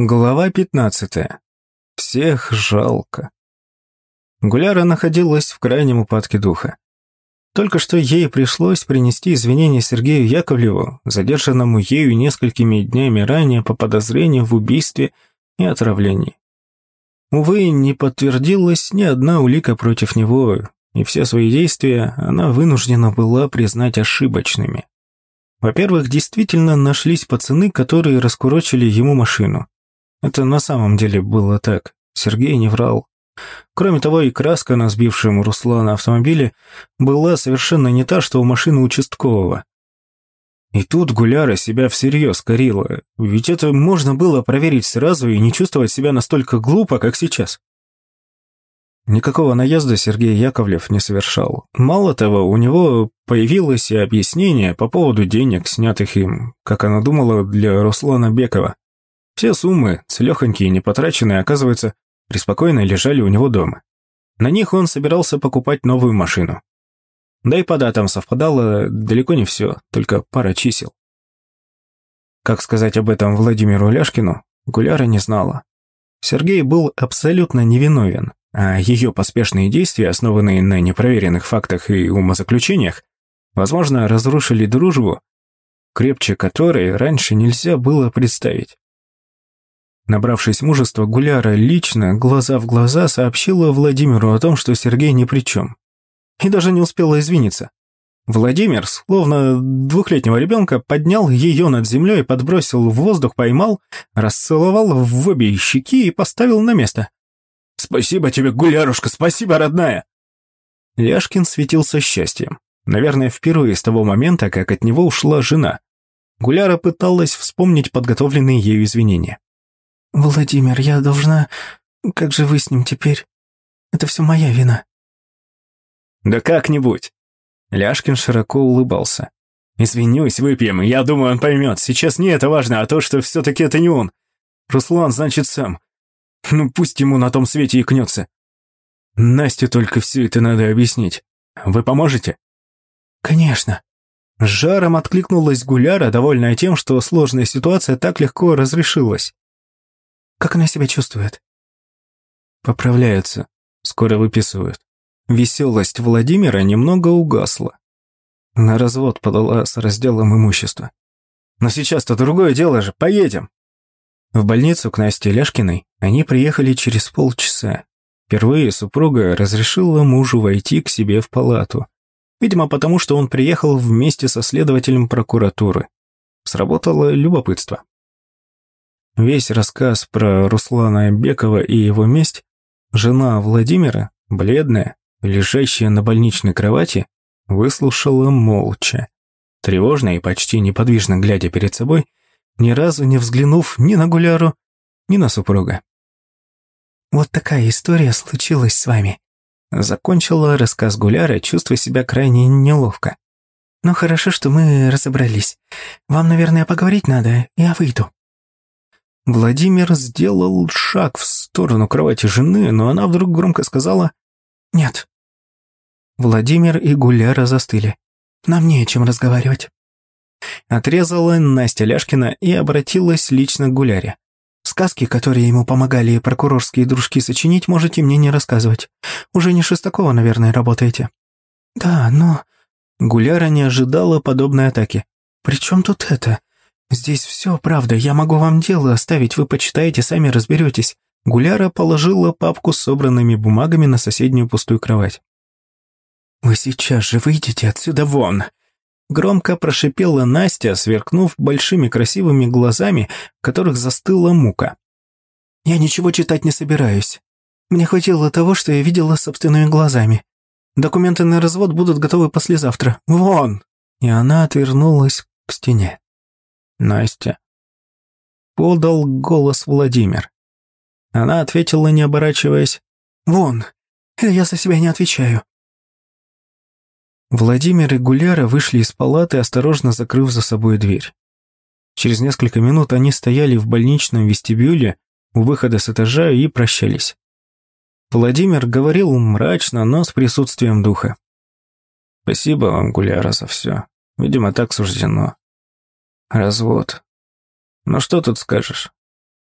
Глава 15. Всех жалко. Гуляра находилась в крайнем упадке духа. Только что ей пришлось принести извинения Сергею Яковлеву, задержанному ею несколькими днями ранее по подозрению в убийстве и отравлении. Увы, не подтвердилась ни одна улика против него, и все свои действия она вынуждена была признать ошибочными. Во-первых, действительно нашлись пацаны, которые раскурочили ему машину. Это на самом деле было так. Сергей не врал. Кроме того, и краска на сбившем Руслана автомобиле была совершенно не та, что у машины участкового. И тут Гуляра себя всерьез корила, ведь это можно было проверить сразу и не чувствовать себя настолько глупо, как сейчас. Никакого наезда Сергей Яковлев не совершал. Мало того, у него появилось и объяснение по поводу денег, снятых им, как она думала, для Руслана Бекова. Все суммы, целехонькие и непотраченные, оказывается, преспокойно лежали у него дома. На них он собирался покупать новую машину. Да и по датам совпадало далеко не все, только пара чисел. Как сказать об этом Владимиру Ляшкину, Гуляра не знала. Сергей был абсолютно невиновен, а ее поспешные действия, основанные на непроверенных фактах и умозаключениях, возможно, разрушили дружбу, крепче которой раньше нельзя было представить. Набравшись мужества, Гуляра лично, глаза в глаза, сообщила Владимиру о том, что Сергей ни при чем. И даже не успела извиниться. Владимир, словно двухлетнего ребенка, поднял ее над землей, подбросил в воздух, поймал, расцеловал в обе щеки и поставил на место. «Спасибо тебе, Гулярушка, спасибо, родная!» Ляшкин светился счастьем. Наверное, впервые с того момента, как от него ушла жена. Гуляра пыталась вспомнить подготовленные ею извинения. «Владимир, я должна... Как же вы с ним теперь? Это все моя вина». «Да как-нибудь». Ляшкин широко улыбался. «Извинюсь, выпьем, я думаю, он поймет. Сейчас не это важно, а то, что все-таки это не он. Руслан, значит, сам. Ну, пусть ему на том свете и кнется. Насте только все это надо объяснить. Вы поможете?» «Конечно». С жаром откликнулась Гуляра, довольная тем, что сложная ситуация так легко разрешилась. Как она себя чувствует?» «Поправляется. Скоро выписывают». Веселость Владимира немного угасла. На развод подала с разделом имущества. «Но сейчас-то другое дело же. Поедем!» В больницу к Насте Ляшкиной они приехали через полчаса. Впервые супруга разрешила мужу войти к себе в палату. Видимо, потому что он приехал вместе со следователем прокуратуры. Сработало любопытство. Весь рассказ про Руслана Бекова и его месть жена Владимира, бледная, лежащая на больничной кровати, выслушала молча, тревожно и почти неподвижно глядя перед собой, ни разу не взглянув ни на Гуляру, ни на супруга. «Вот такая история случилась с вами», закончила рассказ Гуляра, чувствуя себя крайне неловко. «Но хорошо, что мы разобрались. Вам, наверное, поговорить надо, я выйду». Владимир сделал шаг в сторону кровати жены, но она вдруг громко сказала «Нет». Владимир и Гуляра застыли. «Нам не о чем разговаривать». Отрезала Настя Ляшкина и обратилась лично к Гуляре. «Сказки, которые ему помогали прокурорские дружки сочинить, можете мне не рассказывать. Уже не Шестакова, наверное, работаете». «Да, но...» Гуляра не ожидала подобной атаки. «При чем тут это? «Здесь все правда, я могу вам дело оставить, вы почитаете, сами разберетесь». Гуляра положила папку с собранными бумагами на соседнюю пустую кровать. «Вы сейчас же выйдете отсюда вон!» Громко прошипела Настя, сверкнув большими красивыми глазами, в которых застыла мука. «Я ничего читать не собираюсь. Мне хватило того, что я видела собственными глазами. Документы на развод будут готовы послезавтра. Вон!» И она отвернулась к стене. Настя. Подал голос Владимир. Она ответила, не оборачиваясь. «Вон, я за себя не отвечаю». Владимир и Гуляра вышли из палаты, осторожно закрыв за собой дверь. Через несколько минут они стояли в больничном вестибюле у выхода с этажа и прощались. Владимир говорил мрачно, но с присутствием духа. «Спасибо вам, Гуляра, за все. Видимо, так суждено. Развод. Ну что тут скажешь?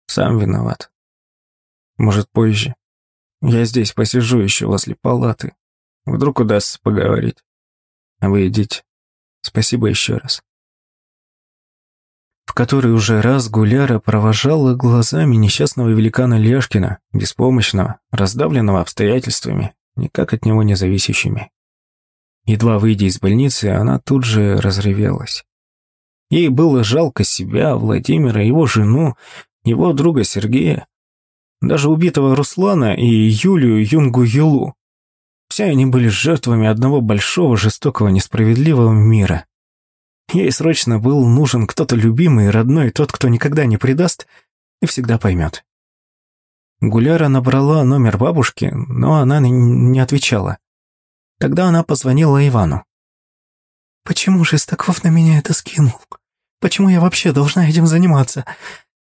Сам виноват. Может, позже. Я здесь посижу еще возле палаты. Вдруг удастся поговорить. А. Спасибо еще раз. В который уже раз Гуляра провожала глазами несчастного великана Лешкина, беспомощного, раздавленного обстоятельствами, никак от него не зависящими. Едва выйдя из больницы, она тут же разревелась. Ей было жалко себя, Владимира, его жену, его друга Сергея, даже убитого Руслана и Юлию Юнгу-Юлу. Все они были жертвами одного большого, жестокого, несправедливого мира. Ей срочно был нужен кто-то любимый и родной, тот, кто никогда не предаст и всегда поймет. Гуляра набрала номер бабушки, но она не отвечала. Тогда она позвонила Ивану. «Почему же Стаков на меня это скинул? Почему я вообще должна этим заниматься?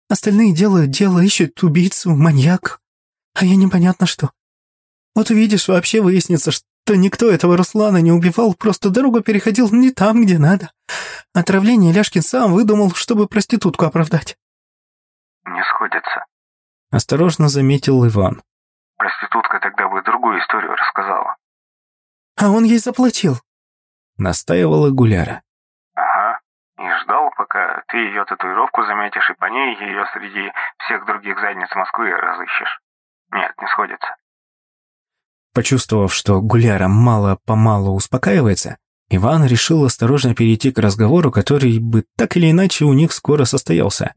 Остальные делают дело, ищут убийцу, маньяк, а я непонятно что. Вот увидишь, вообще выяснится, что никто этого Руслана не убивал, просто дорогу переходил не там, где надо. Отравление Ляшкин сам выдумал, чтобы проститутку оправдать». «Не сходится», — осторожно заметил Иван. «Проститутка тогда бы другую историю рассказала». «А он ей заплатил», — настаивала Гуляра. «Ага, и ждал, пока ты ее татуировку заметишь, и по ней ее среди всех других задниц Москвы разыщешь. Нет, не сходится». Почувствовав, что Гуляра мало-помалу успокаивается, Иван решил осторожно перейти к разговору, который бы так или иначе у них скоро состоялся.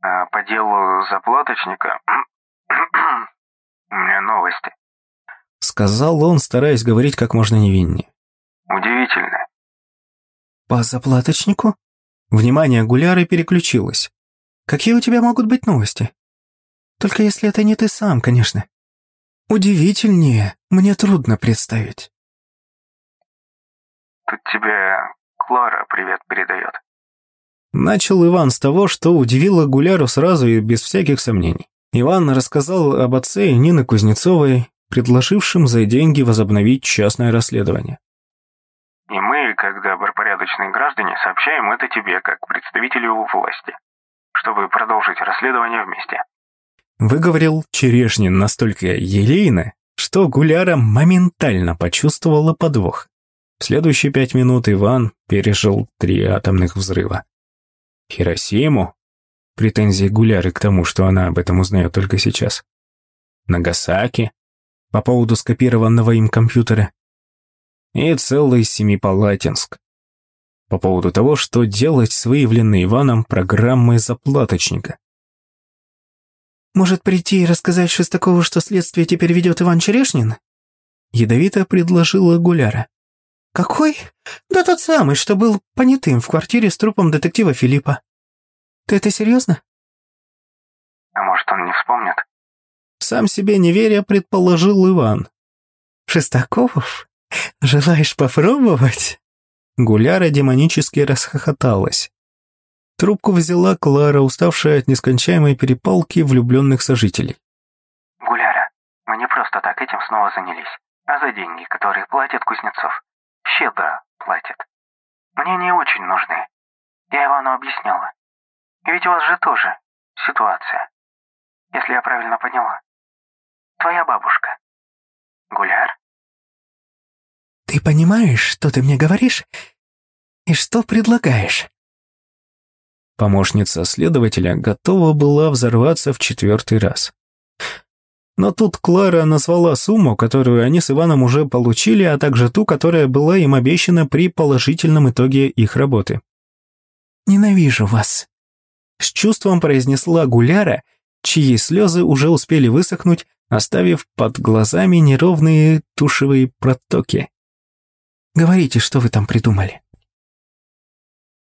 А по делу заплаточника у меня новости сказал он, стараясь говорить как можно невиннее. «Удивительно». «По заплаточнику?» Внимание Гуляры переключилось. «Какие у тебя могут быть новости? Только если это не ты сам, конечно. Удивительнее мне трудно представить». «Тут тебе Клара привет передает». Начал Иван с того, что удивило Гуляру сразу и без всяких сомнений. Иван рассказал об отце Нины Кузнецовой, предложившим за деньги возобновить частное расследование. И мы, как добропорядочные граждане, сообщаем это тебе, как представителю власти, чтобы продолжить расследование вместе. Выговорил Черешнин настолько елейно, что Гуляра моментально почувствовала подвох. В следующие пять минут Иван пережил три атомных взрыва. Хиросиму? Претензии Гуляры к тому, что она об этом узнает только сейчас. Нагасаки? по поводу скопированного им компьютера. И целый Семипалатинск. По поводу того, что делать с выявленной Иваном программой заплаточника. «Может прийти и рассказать Шестакову, что следствие теперь ведет Иван Черешнин?» Ядовито предложила Гуляра. «Какой? Да тот самый, что был понятым в квартире с трупом детектива Филиппа. Ты это серьезно?» «А может, он не вспомнит?» Сам себе не веря, предположил Иван. «Шестаков? Желаешь попробовать?» Гуляра демонически расхохоталась. Трубку взяла Клара, уставшая от нескончаемой перепалки влюбленных сожителей. «Гуляра, мы не просто так этим снова занялись, а за деньги, которые платит Кузнецов. Щедро платит. Мне не очень нужны. Я Ивану объясняла. И ведь у вас же тоже ситуация, если я правильно поняла твоя бабушка. Гуляр? Ты понимаешь, что ты мне говоришь? И что предлагаешь? Помощница следователя готова была взорваться в четвертый раз. Но тут Клара назвала сумму, которую они с Иваном уже получили, а также ту, которая была им обещана при положительном итоге их работы. «Ненавижу вас», — с чувством произнесла Гуляра, чьи слезы уже успели высохнуть, оставив под глазами неровные тушевые протоки. «Говорите, что вы там придумали?»